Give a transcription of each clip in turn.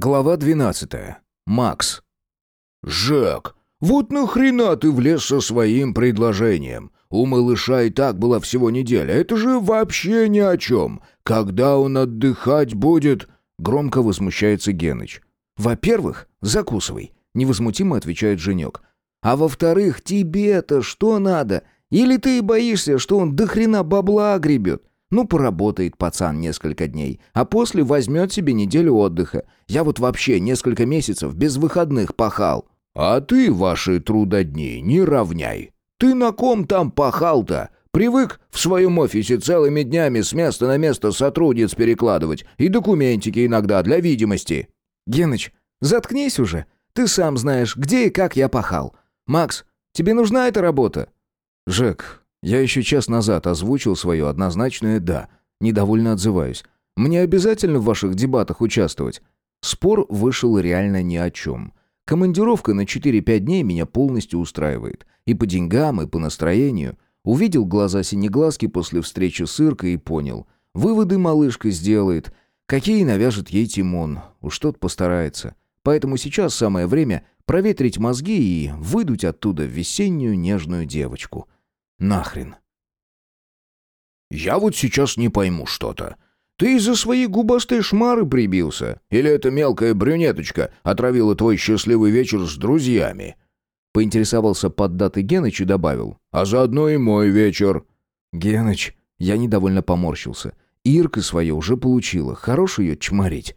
Глава 12. Макс. «Жек, вот нахрена ты влез со своим предложением? У малыша и так была всего неделя, это же вообще ни о чем. Когда он отдыхать будет?» Громко возмущается Геныч. «Во-первых, закусывай», — невозмутимо отвечает Женек. «А во-вторых, тебе-то что надо? Или ты боишься, что он до хрена бабла огребет? Ну, поработает пацан несколько дней, а после возьмет себе неделю отдыха. Я вот вообще несколько месяцев без выходных пахал». «А ты ваши трудодни не равняй. Ты на ком там пахал-то? Привык в своем офисе целыми днями с места на место сотрудниц перекладывать и документики иногда для видимости». «Геныч, заткнись уже. Ты сам знаешь, где и как я пахал. Макс, тебе нужна эта работа?» «Жек, я еще час назад озвучил свое однозначное «да». Недовольно отзываюсь. Мне обязательно в ваших дебатах участвовать? Спор вышел реально ни о чем. Командировка на 4-5 дней меня полностью устраивает. И по деньгам, и по настроению. Увидел глаза синеглазки после встречи с Иркой и понял. Выводы малышка сделает. Какие навяжет ей Тимон. Уж тот постарается. Поэтому сейчас самое время проветрить мозги и выдуть оттуда весеннюю нежную девочку. Нахрен. «Я вот сейчас не пойму что-то. Ты из-за своей губастой шмары прибился? Или эта мелкая брюнеточка отравила твой счастливый вечер с друзьями?» Поинтересовался поддатый Геныч и добавил. «А заодно и мой вечер». «Геныч...» Я недовольно поморщился. Ирка свое уже получила. Хорош ее чморить.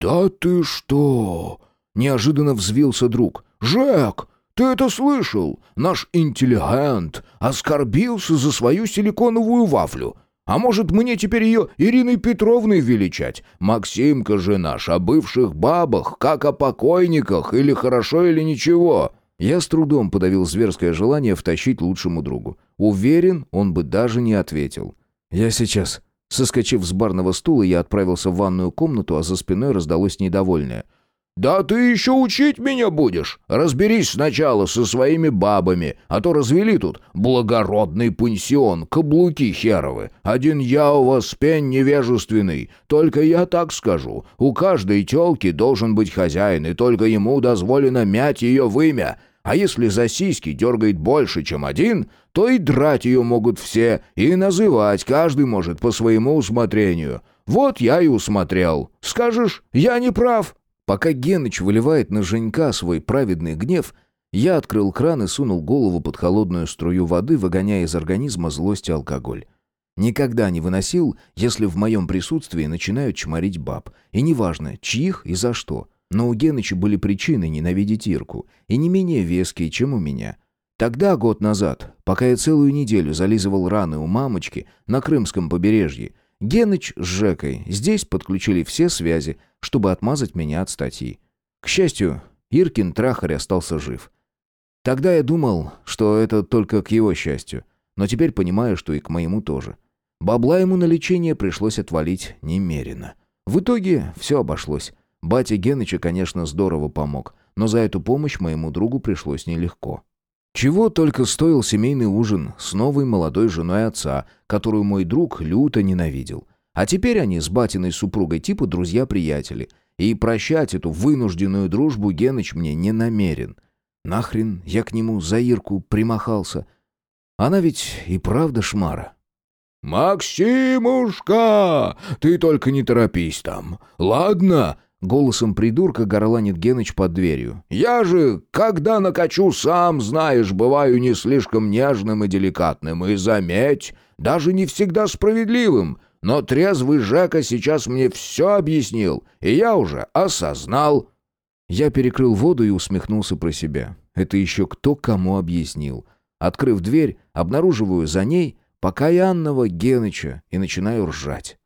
«Да ты что?» Неожиданно взвился друг. «Жек, ты это слышал? Наш интеллигент оскорбился за свою силиконовую вафлю. А может, мне теперь ее Ириной Петровной величать? Максимка же наш о бывших бабах, как о покойниках, или хорошо, или ничего». Я с трудом подавил зверское желание втащить лучшему другу. Уверен, он бы даже не ответил. «Я сейчас». Соскочив с барного стула, я отправился в ванную комнату, а за спиной раздалось недовольное. «Да ты еще учить меня будешь? Разберись сначала со своими бабами, а то развели тут благородный пансион, каблуки херовы. Один я у вас пень невежественный. Только я так скажу, у каждой телки должен быть хозяин, и только ему дозволено мять ее в имя. А если за сиськи дергает больше, чем один, то и драть ее могут все, и называть каждый может по своему усмотрению. Вот я и усмотрел. Скажешь, я не прав?» Пока Геныч выливает на Женька свой праведный гнев, я открыл кран и сунул голову под холодную струю воды, выгоняя из организма злость и алкоголь. Никогда не выносил, если в моем присутствии начинают чморить баб. И неважно, чьих и за что. Но у Геныча были причины ненавидеть Ирку, и не менее веские, чем у меня. Тогда, год назад, пока я целую неделю зализывал раны у мамочки на Крымском побережье, Геныч с Жекой здесь подключили все связи, чтобы отмазать меня от статьи. К счастью, Иркин трахарь остался жив. Тогда я думал, что это только к его счастью, но теперь понимаю, что и к моему тоже. Бабла ему на лечение пришлось отвалить немерено. В итоге все обошлось. Батя Геныча, конечно, здорово помог, но за эту помощь моему другу пришлось нелегко. Чего только стоил семейный ужин с новой молодой женой отца, которую мой друг люто ненавидел. А теперь они с батиной супругой типа друзья-приятели. И прощать эту вынужденную дружбу Геныч мне не намерен. Нахрен я к нему за Ирку примахался. Она ведь и правда шмара. «Максимушка, ты только не торопись там, ладно?» Голосом придурка горланит Геныч под дверью. «Я же, когда накачу, сам знаешь, бываю не слишком нежным и деликатным. И заметь, даже не всегда справедливым. Но трезвый Жека сейчас мне все объяснил, и я уже осознал». Я перекрыл воду и усмехнулся про себя. Это еще кто кому объяснил. Открыв дверь, обнаруживаю за ней покаянного Геныча и начинаю ржать.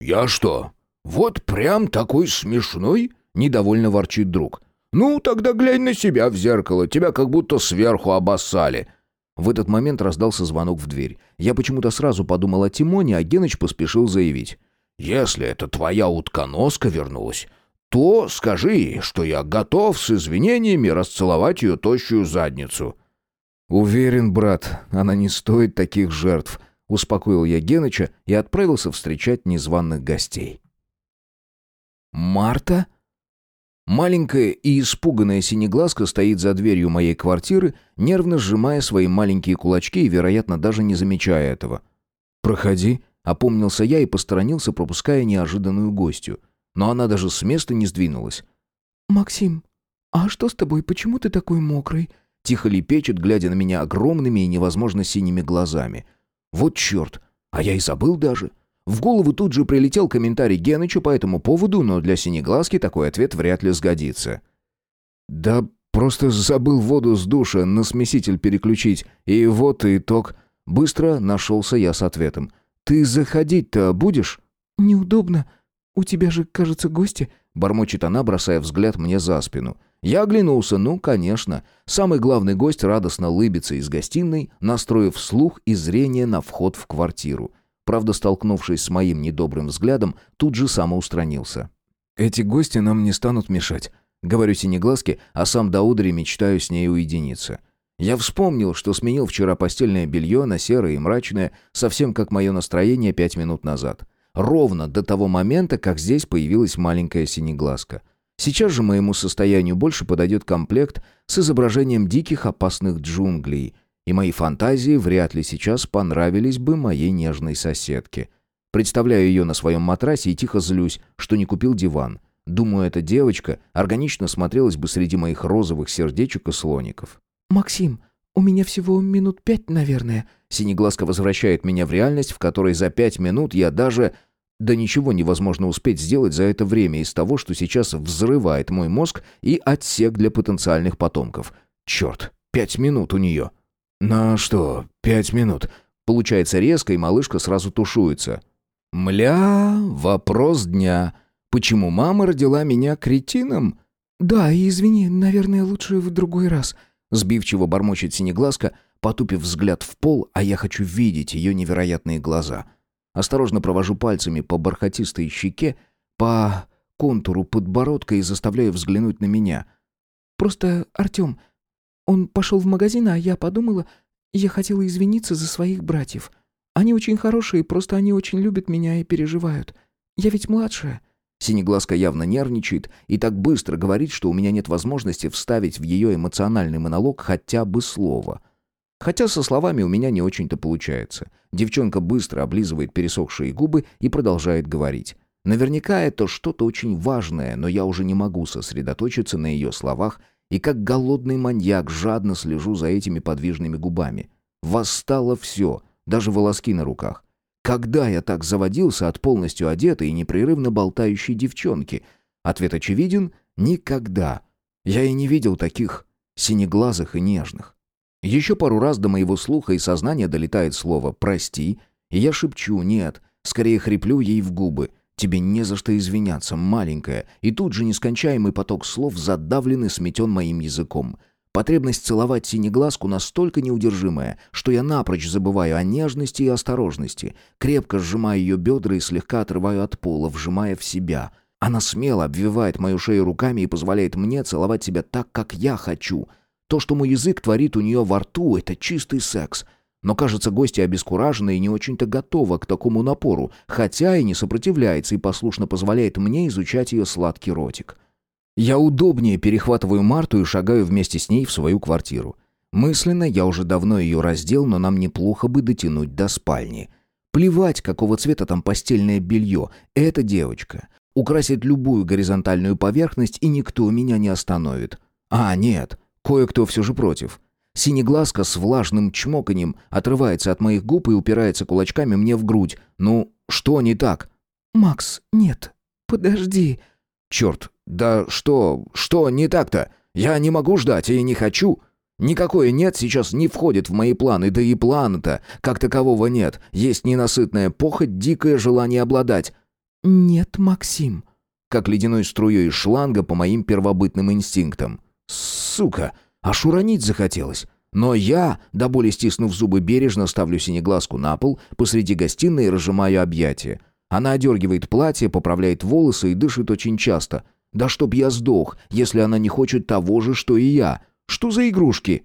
«Я что, «Вот прям такой смешной?» — недовольно ворчит друг. «Ну, тогда глянь на себя в зеркало, тебя как будто сверху обоссали». В этот момент раздался звонок в дверь. Я почему-то сразу подумал о Тимоне, а Геныч поспешил заявить. «Если это твоя утконоска вернулась, то скажи что я готов с извинениями расцеловать ее тощую задницу». «Уверен, брат, она не стоит таких жертв», — успокоил я Геныча и отправился встречать незваных гостей. «Марта?» Маленькая и испуганная синеглазка стоит за дверью моей квартиры, нервно сжимая свои маленькие кулачки и, вероятно, даже не замечая этого. «Проходи», — опомнился я и посторонился, пропуская неожиданную гостью. Но она даже с места не сдвинулась. «Максим, а что с тобой? Почему ты такой мокрый?» Тихо лепечет, глядя на меня огромными и невозможно синими глазами. «Вот черт! А я и забыл даже. В голову тут же прилетел комментарий Геныча по этому поводу, но для синеглазки такой ответ вряд ли сгодится. «Да просто забыл воду с душа на смеситель переключить, и вот итог. Быстро нашелся я с ответом. Ты заходить-то будешь?» «Неудобно. У тебя же, кажется, гости», — бормочет она, бросая взгляд мне за спину. Я оглянулся, ну, конечно. Самый главный гость радостно лыбится из гостиной, настроив слух и зрение на вход в квартиру. Правда, столкнувшись с моим недобрым взглядом, тут же самоустранился. «Эти гости нам не станут мешать», — говорю синеглазке, а сам до удри мечтаю с ней уединиться. Я вспомнил, что сменил вчера постельное белье на серое и мрачное, совсем как мое настроение пять минут назад. Ровно до того момента, как здесь появилась маленькая синеглазка. Сейчас же моему состоянию больше подойдет комплект с изображением диких опасных джунглей — и мои фантазии вряд ли сейчас понравились бы моей нежной соседке. Представляю ее на своем матрасе и тихо злюсь, что не купил диван. Думаю, эта девочка органично смотрелась бы среди моих розовых сердечек и слоников. «Максим, у меня всего минут пять, наверное». Синеглазка возвращает меня в реальность, в которой за пять минут я даже... Да ничего невозможно успеть сделать за это время из того, что сейчас взрывает мой мозг и отсек для потенциальных потомков. Черт, пять минут у нее. «На что, пять минут?» Получается резко, и малышка сразу тушуется. «Мля, вопрос дня. Почему мама родила меня кретином?» «Да, и извини, наверное, лучше в другой раз». Сбивчиво бормочет синеглазка, потупив взгляд в пол, а я хочу видеть ее невероятные глаза. Осторожно провожу пальцами по бархатистой щеке, по контуру подбородка и заставляю взглянуть на меня. «Просто, Артем, он пошел в магазин, а я подумала, я хотела извиниться за своих братьев. Они очень хорошие, просто они очень любят меня и переживают. Я ведь младшая». Синеглазка явно нервничает и так быстро говорит, что у меня нет возможности вставить в ее эмоциональный монолог хотя бы слово. Хотя со словами у меня не очень-то получается. Девчонка быстро облизывает пересохшие губы и продолжает говорить. Наверняка это что-то очень важное, но я уже не могу сосредоточиться на ее словах и как голодный маньяк жадно слежу за этими подвижными губами. Восстало все, даже волоски на руках. Когда я так заводился от полностью одетой и непрерывно болтающей девчонки? Ответ очевиден — никогда. Я и не видел таких синеглазых и нежных. Еще пару раз до моего слуха и сознания долетает слово «прости», и я шепчу «нет», скорее хриплю ей в губы — Тебе не за что извиняться, маленькая. И тут же нескончаемый поток слов задавлен и сметен моим языком. Потребность целовать синеглазку настолько неудержимая, что я напрочь забываю о нежности и осторожности. Крепко сжимаю ее бедра и слегка отрываю от пола, вжимая в себя. Она смело обвивает мою шею руками и позволяет мне целовать себя так, как я хочу. То, что мой язык творит у нее во рту, это чистый секс — но, кажется, гостья обескуражена и не очень-то готова к такому напору, хотя и не сопротивляется и послушно позволяет мне изучать ее сладкий ротик. Я удобнее перехватываю Марту и шагаю вместе с ней в свою квартиру. Мысленно я уже давно ее раздел, но нам неплохо бы дотянуть до спальни. Плевать, какого цвета там постельное белье. Это девочка. Украсит любую горизонтальную поверхность, и никто меня не остановит. А, нет, кое-кто все же против. Синеглазка с влажным чмоканьем отрывается от моих губ и упирается кулачками мне в грудь. Ну, что не так? «Макс, нет, подожди». «Черт, да что, что не так-то? Я не могу ждать и не хочу». Никакое «нет» сейчас не входит в мои планы, да и плана-то как такового нет. Есть ненасытная похоть, дикое желание обладать. «Нет, Максим», как ледяной струей шланга по моим первобытным инстинктам. «Сука!» Аж уронить захотелось. Но я, до боли стиснув зубы, бережно ставлю синеглазку на пол посреди гостиной и разжимаю объятия. Она одергивает платье, поправляет волосы и дышит очень часто. Да чтоб я сдох, если она не хочет того же, что и я. Что за игрушки?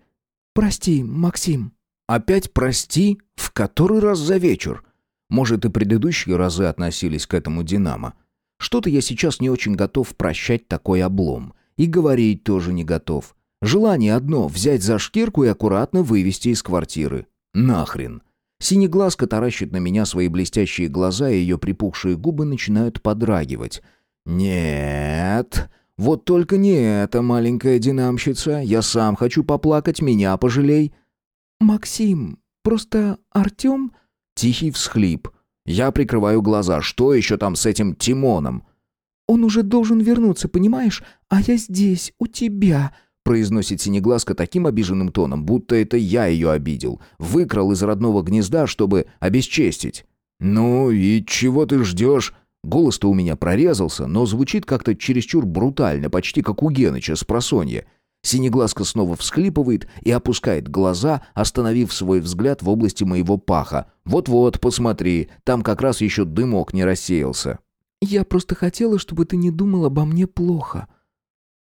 «Прости, Максим». «Опять прости? В который раз за вечер?» Может, и предыдущие разы относились к этому «Динамо». Что-то я сейчас не очень готов прощать такой облом. И говорить тоже не готов. Желание одно — взять за шкирку и аккуратно вывести из квартиры. Нахрен. Синеглазка таращит на меня свои блестящие глаза, и ее припухшие губы начинают подрагивать. «Нет, вот только не эта маленькая динамщица. Я сам хочу поплакать, меня пожалей». «Максим, просто Артем...» Тихий всхлип. Я прикрываю глаза. Что еще там с этим Тимоном? «Он уже должен вернуться, понимаешь? А я здесь, у тебя...» произносит Синеглазка таким обиженным тоном, будто это я ее обидел. Выкрал из родного гнезда, чтобы обесчестить. «Ну и чего ты ждешь?» Голос-то у меня прорезался, но звучит как-то чересчур брутально, почти как у Геныча с просонья. Синеглазка снова всхлипывает и опускает глаза, остановив свой взгляд в области моего паха. «Вот-вот, посмотри, там как раз еще дымок не рассеялся». «Я просто хотела, чтобы ты не думал обо мне плохо».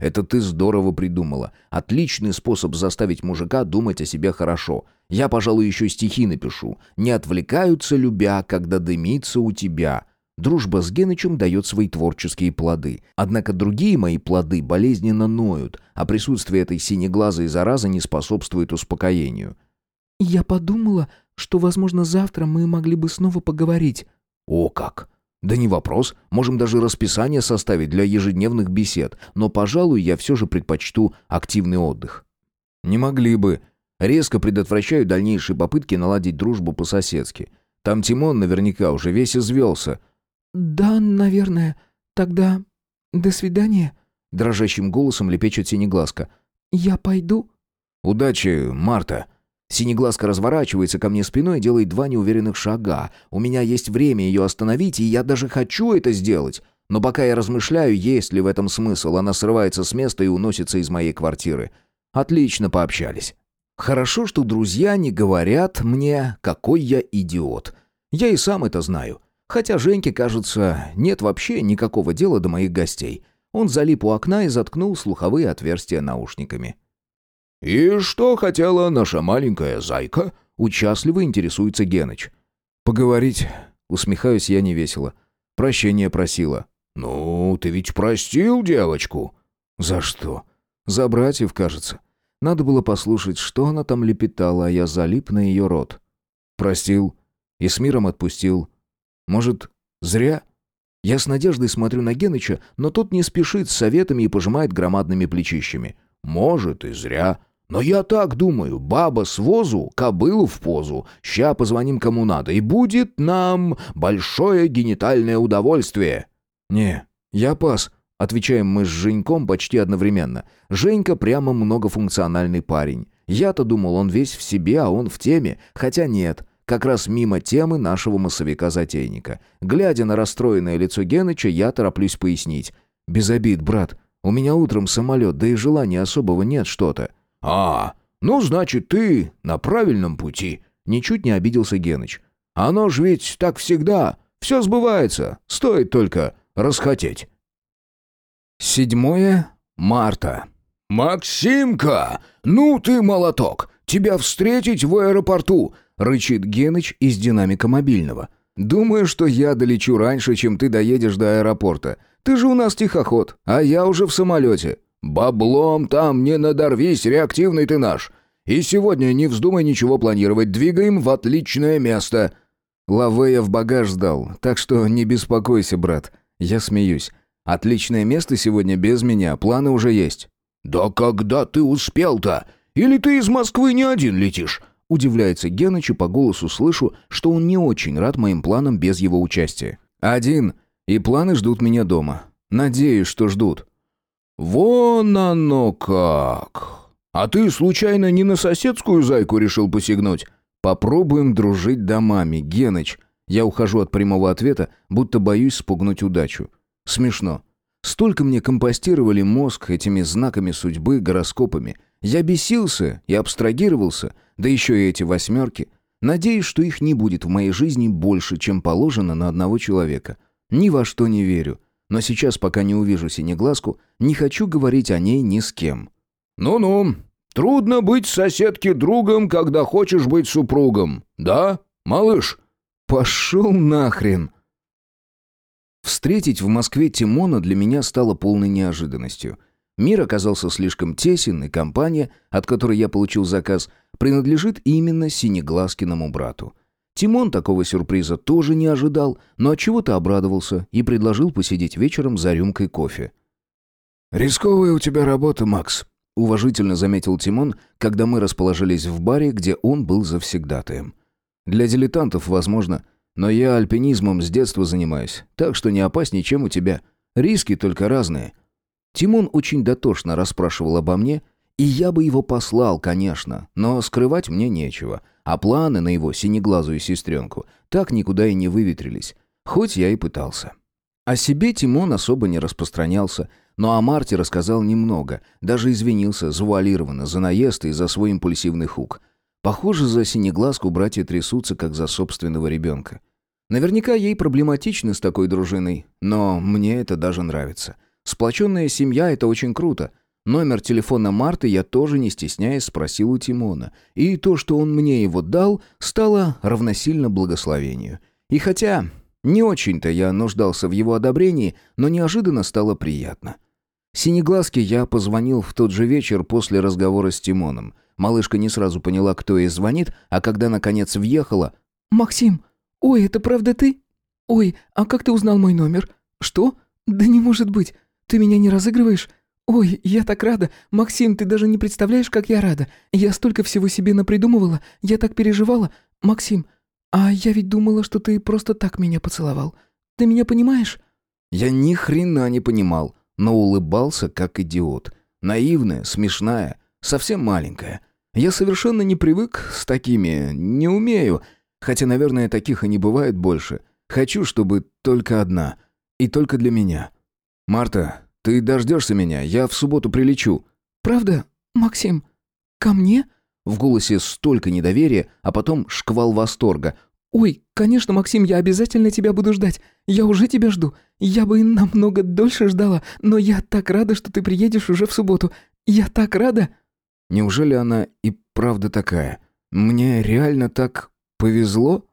«Это ты здорово придумала. Отличный способ заставить мужика думать о себе хорошо. Я, пожалуй, еще стихи напишу. Не отвлекаются любя, когда дымится у тебя». Дружба с Генычем дает свои творческие плоды. Однако другие мои плоды болезненно ноют, а присутствие этой синеглазой заразы не способствует успокоению. «Я подумала, что, возможно, завтра мы могли бы снова поговорить». «О как! Да не вопрос, можем даже расписание составить для ежедневных бесед, но, пожалуй, я все же предпочту активный отдых». «Не могли бы. Резко предотвращаю дальнейшие попытки наладить дружбу по-соседски. Там Тимон наверняка уже весь извелся». «Да, наверное. Тогда до свидания», — дрожащим голосом лепечет Синеглазка. «Я пойду». «Удачи, Марта». Синеглазка разворачивается ко мне спиной и делает два неуверенных шага. У меня есть время ее остановить, и я даже хочу это сделать. Но пока я размышляю, есть ли в этом смысл, она срывается с места и уносится из моей квартиры. Отлично пообщались. Хорошо, что друзья не говорят мне, какой я идиот. Я и сам это знаю. Хотя Женьке, кажется, нет вообще никакого дела до моих гостей. Он залип у окна и заткнул слуховые отверстия наушниками. «И что хотела наша маленькая зайка?» — участливо интересуется Геныч. «Поговорить?» — усмехаюсь я невесело. «Прощение просила». «Ну, ты ведь простил девочку?» «За что?» «За братьев, кажется. Надо было послушать, что она там лепетала, а я залип на ее рот. Простил. И с миром отпустил. Может, зря? Я с надеждой смотрю на Геныча, но тот не спешит с советами и пожимает громадными плечищами. Может и зря. Но я так думаю, баба с возу, кобылу в позу. Ща позвоним кому надо, и будет нам большое генитальное удовольствие. Не, я пас. Отвечаем мы с Женьком почти одновременно. Женька прямо многофункциональный парень. Я-то думал, он весь в себе, а он в теме. Хотя нет, как раз мимо темы нашего массовика-затейника. Глядя на расстроенное лицо Геныча, я тороплюсь пояснить. «Без обид, брат. У меня утром самолет, да и желания особого нет что-то». «А, ну, значит, ты на правильном пути», — ничуть не обиделся Геныч. «Оно ж ведь так всегда. Все сбывается. Стоит только расхотеть». Седьмое марта. «Максимка, ну ты молоток! Тебя встретить в аэропорту рычит Геныч из динамика мобильного. «Думаю, что я долечу раньше, чем ты доедешь до аэропорта. Ты же у нас тихоход, а я уже в самолете». «Баблом там не надорвись, реактивный ты наш. И сегодня не вздумай ничего планировать, двигаем в отличное место». Лавея в багаж сдал, так что не беспокойся, брат. Я смеюсь. Отличное место сегодня без меня, планы уже есть. «Да когда ты успел-то? Или ты из Москвы не один летишь? Удивляется Геныч, и по голосу слышу, что он не очень рад моим планам без его участия. «Один. И планы ждут меня дома. Надеюсь, что ждут». «Вон оно как! А ты, случайно, не на соседскую зайку решил посягнуть?» «Попробуем дружить домами, Геныч». Я ухожу от прямого ответа, будто боюсь спугнуть удачу. Смешно. Столько мне компостировали мозг этими знаками судьбы, гороскопами. Я бесился и абстрагировался, да еще и эти восьмерки. Надеюсь, что их не будет в моей жизни больше, чем положено на одного человека. Ни во что не верю. Но сейчас, пока не увижу синеглазку, не хочу говорить о ней ни с кем. «Ну-ну, трудно быть соседке другом, когда хочешь быть супругом. Да, малыш?» «Пошел нахрен!» Встретить в Москве Тимона для меня стало полной неожиданностью. Мир оказался слишком тесен, и компания, от которой я получил заказ, принадлежит именно Синеглазкиному брату. Тимон такого сюрприза тоже не ожидал, но от чего-то обрадовался и предложил посидеть вечером за рюмкой кофе. «Рисковая у тебя работа, Макс», — уважительно заметил Тимон, когда мы расположились в баре, где он был завсегдатаем. «Для дилетантов, возможно, но я альпинизмом с детства занимаюсь, так что не опаснее, чем у тебя. Риски только разные». Тимон очень дотошно расспрашивал обо мне, и я бы его послал, конечно, но скрывать мне нечего, а планы на его синеглазую сестренку так никуда и не выветрились, хоть я и пытался. О себе Тимон особо не распространялся, но о Марте рассказал немного, даже извинился завуалированно за наезд и за свой импульсивный хук. Похоже, за синеглазку братья трясутся, как за собственного ребенка. Наверняка ей проблематично с такой дружиной, но мне это даже нравится. Сплоченная семья — это очень круто. Номер телефона Марты я тоже, не стесняясь, спросил у Тимона. И то, что он мне его дал, стало равносильно благословению. И хотя не очень-то я нуждался в его одобрении, но неожиданно стало приятно. Синеглазке я позвонил в тот же вечер после разговора с Тимоном. Малышка не сразу поняла, кто ей звонит, а когда наконец въехала... «Максим, ой, это правда ты? Ой, а как ты узнал мой номер? Что? Да не может быть. Ты меня не разыгрываешь? Ой, я так рада. Максим, ты даже не представляешь, как я рада. Я столько всего себе напридумывала, я так переживала. Максим, «А я ведь думала, что ты просто так меня поцеловал. Ты меня понимаешь?» Я ни хрена не понимал, но улыбался как идиот. Наивная, смешная, совсем маленькая. Я совершенно не привык с такими, не умею. Хотя, наверное, таких и не бывает больше. Хочу, чтобы только одна. И только для меня. «Марта, ты дождешься меня? Я в субботу прилечу». «Правда, Максим? Ко мне?» В голосе столько недоверия, а потом шквал восторга. «Ой, конечно, Максим, я обязательно тебя буду ждать. Я уже тебя жду. Я бы намного дольше ждала, но я так рада, что ты приедешь уже в субботу. Я так рада!» Неужели она и правда такая? Мне реально так повезло?»